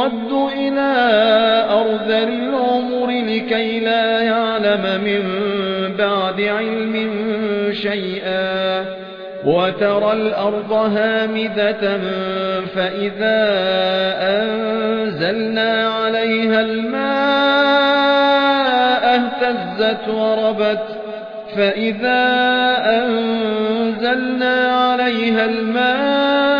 يرد إلى أرذل العمر لكي لا يعلم من بعد علم شيئا وترى الأرض هامدة فإذا أنزلنا عليها الماء اهتزت وربت فإذا أنزلنا عليها الماء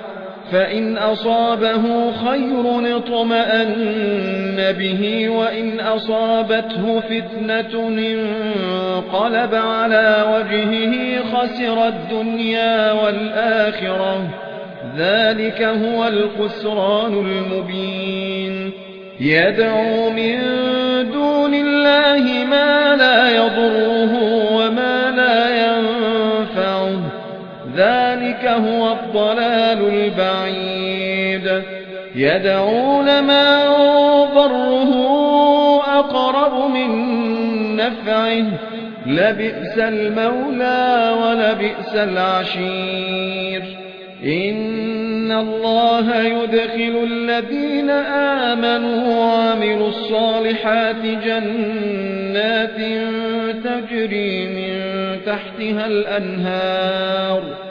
فإن أصابه خير اطمأن به وإن أصابته فتنة انقلب على وجهه خسر الدنيا والآخرة. ذلك هو الخسران المبين. يدعو من دون الله ما لا يضره. الضلال البعيد. يدعون ما ضره أقرب من نفعه. لبئس المولى ولبئس العشير. إن الله يدخل الذين آمنوا وعملوا الصالحات جنات تجري من تحتها الأنهار.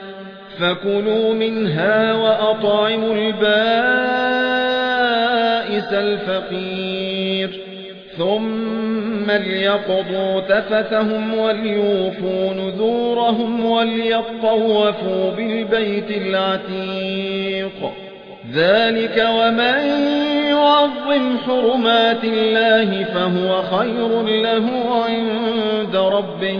فكلوا منها وأطعموا البائس الفقير ثم ليقضوا تفتهم وليوفوا نذورهم وليطوفوا بالبيت العتيق ذلك ومن يعظم حرمات الله فهو خير له عند ربه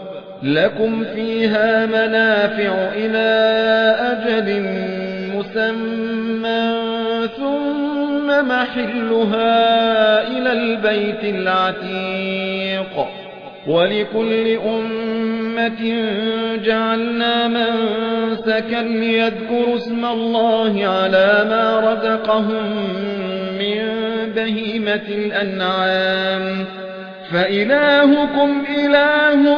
لكم فيها منافع إلى أجل مسمى ثم محلها إلى البيت العتيق. ولكل أمة جعلنا منسكا ليذكروا اسم الله على ما رزقهم من بهيمة الأنعام. فإلهكم إله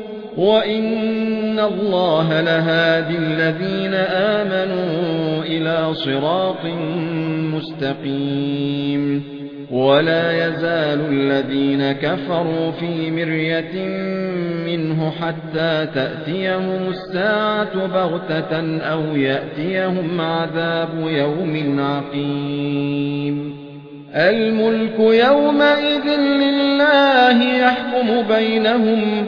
وإن الله لهادي الذين آمنوا إلى صراط مستقيم ولا يزال الذين كفروا في مرية منه حتى تأتيهم الساعة بغتة أو يأتيهم عذاب يوم عقيم الملك يومئذ لله يحكم بينهم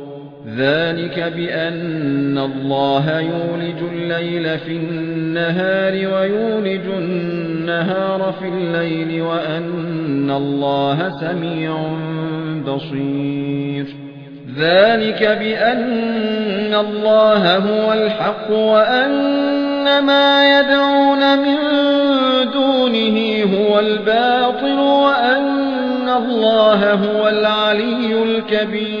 ذلك بأن الله يولج الليل في النهار ويولج النهار في الليل وأن الله سميع بصير. ذلك بأن الله هو الحق وأن ما يدعون من دونه هو الباطل وأن الله هو العلي الكبير.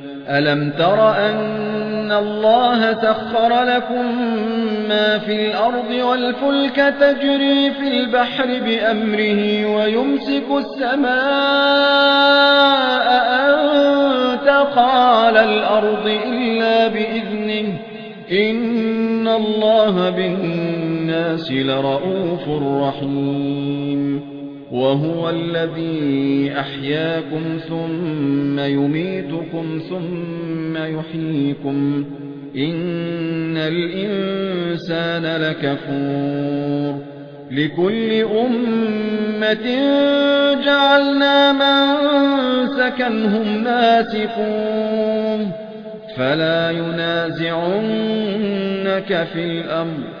ألم تر أن الله سخر لكم ما في الأرض والفلك تجري في البحر بأمره ويمسك السماء أن تقع على الأرض إلا بإذنه إن الله بالناس لرؤوف رحيم وهو الذي أحياكم ثم يميتكم ثم يحييكم. إن الإنسان لكفور. لكل أمة جعلنا من سكنهم ناسكون. فلا ينازعنك في الأمر.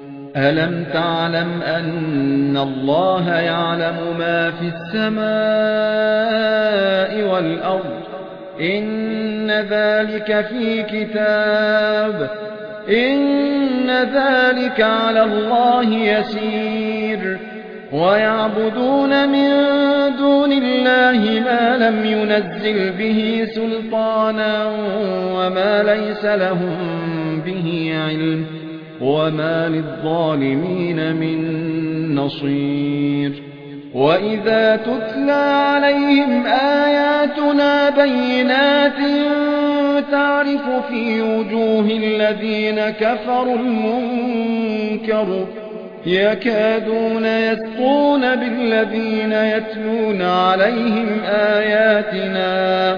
ألم تعلم أن الله يعلم ما في السماء والأرض؟ إن ذلك في كتاب. إن ذلك على الله يسير. ويعبدون من دون الله ما لم ينزل به سلطانا وما ليس لهم به علم. وما للظالمين من نصير وإذا تتلى عليهم آياتنا بينات تعرف في وجوه الذين كفروا المنكر يكادون يسقون بالذين يتلون عليهم آياتنا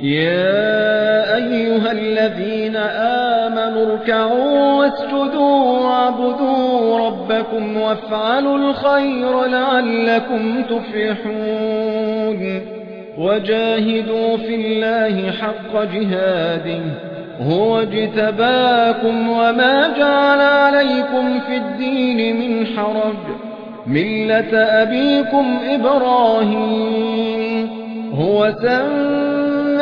يا أيها الذين آمنوا اركعوا واسجدوا وعبدوا ربكم وافعلوا الخير لعلكم تفلحون وجاهدوا في الله حق جهاده هو اجتباكم وما جعل عليكم في الدين من حرج ملة أبيكم إبراهيم هو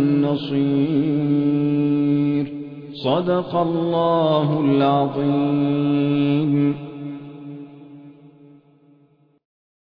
النصير. صدق الله العظيم.